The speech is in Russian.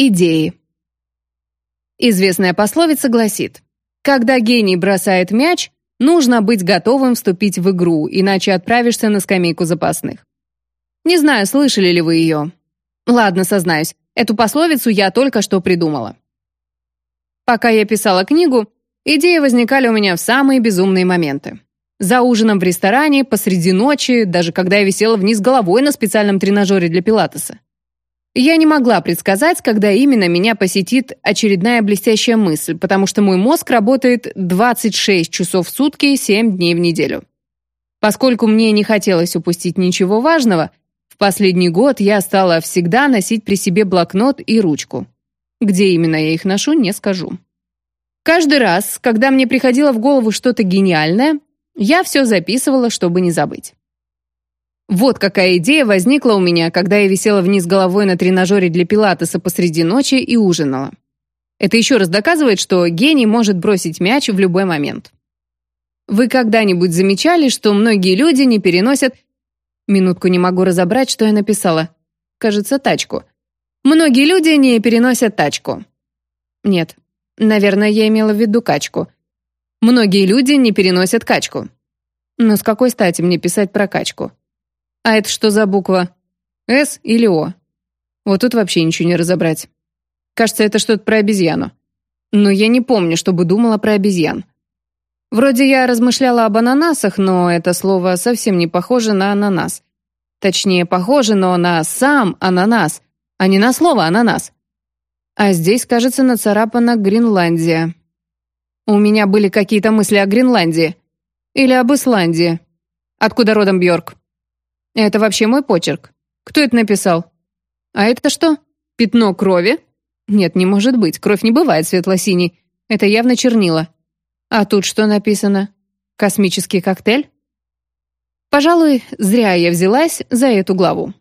Идеи. Известная пословица гласит, когда гений бросает мяч, нужно быть готовым вступить в игру, иначе отправишься на скамейку запасных. Не знаю, слышали ли вы ее. Ладно, сознаюсь, эту пословицу я только что придумала. Пока я писала книгу, идеи возникали у меня в самые безумные моменты. За ужином в ресторане, посреди ночи, даже когда я висела вниз головой на специальном тренажере для пилатеса. Я не могла предсказать, когда именно меня посетит очередная блестящая мысль, потому что мой мозг работает 26 часов в сутки, 7 дней в неделю. Поскольку мне не хотелось упустить ничего важного, в последний год я стала всегда носить при себе блокнот и ручку. Где именно я их ношу, не скажу. Каждый раз, когда мне приходило в голову что-то гениальное, я все записывала, чтобы не забыть. Вот какая идея возникла у меня, когда я висела вниз головой на тренажере для пилатеса посреди ночи и ужинала. Это еще раз доказывает, что гений может бросить мяч в любой момент. Вы когда-нибудь замечали, что многие люди не переносят... Минутку не могу разобрать, что я написала. Кажется, тачку. Многие люди не переносят тачку. Нет, наверное, я имела в виду качку. Многие люди не переносят качку. Но с какой стати мне писать про качку? А это что за буква? «С» или «О»? Вот тут вообще ничего не разобрать. Кажется, это что-то про обезьяну. Но я не помню, чтобы думала про обезьян. Вроде я размышляла об ананасах, но это слово совсем не похоже на ананас. Точнее, похоже, но на сам ананас, а не на слово «ананас». А здесь, кажется, нацарапана «Гренландия». У меня были какие-то мысли о Гренландии. Или об Исландии. Откуда родом Бьорк? Это вообще мой почерк. Кто это написал? А это что? Пятно крови? Нет, не может быть. Кровь не бывает светло-синей. Это явно чернила. А тут что написано? Космический коктейль? Пожалуй, зря я взялась за эту главу.